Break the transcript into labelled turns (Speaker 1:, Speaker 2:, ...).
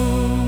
Speaker 1: Oh.